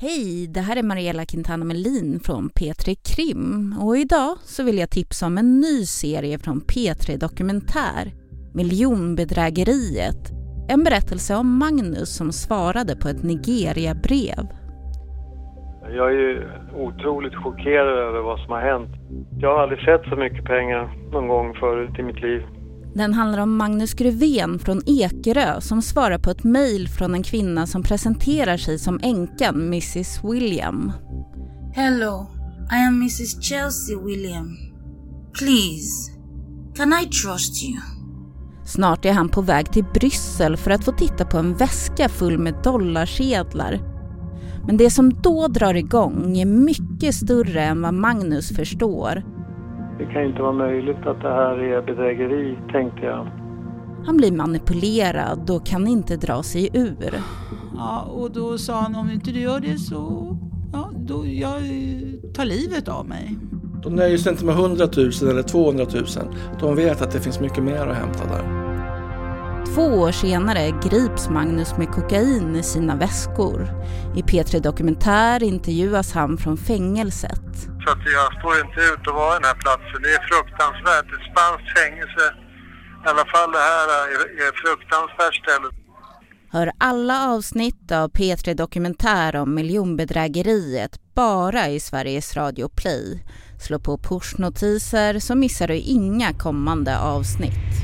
Hej, det här är Mariella Quintana Melin från P3 Krim och idag så vill jag tipsa om en ny serie från P3 Dokumentär, Miljonbedrägeriet. En berättelse om Magnus som svarade på ett Nigeria-brev. Jag är ju otroligt chockerad över vad som har hänt. Jag har aldrig sett så mycket pengar någon gång förut i mitt liv. Den handlar om Magnus Gruvén från Ekerö som svarar på ett mejl från en kvinna som presenterar sig som änkan Mrs William. Hello, I am Mrs Chelsea William. Please, can I trust you? Snart är han på väg till Bryssel för att få titta på en väska full med dollarsedlar. Men det som då drar igång är mycket större än vad Magnus förstår. Det kan inte vara möjligt att det här är bedrägeri, tänkte jag. Han blir manipulerad och kan inte dra sig ur. Ja, och då sa han om inte du gör det så, ja, då jag tar livet av mig. De nöjer sig inte med 100 000 eller 200 000. De vet att det finns mycket mer att hämta där. Två år senare grips Magnus med kokain i sina väskor. I P3 Dokumentär intervjuas han från fängelset. Så att jag står inte ut att vara i den här platsen. Det är fruktansvärt. Ett spanskt fängelse. I alla fall det här är, ett fruktansvärt ställe. Hör alla avsnitt av P3 Dokumentär om miljonbedrägeriet bara i Sveriges Radio Play. Slå på pushnotiser så missar du inga kommande avsnitt.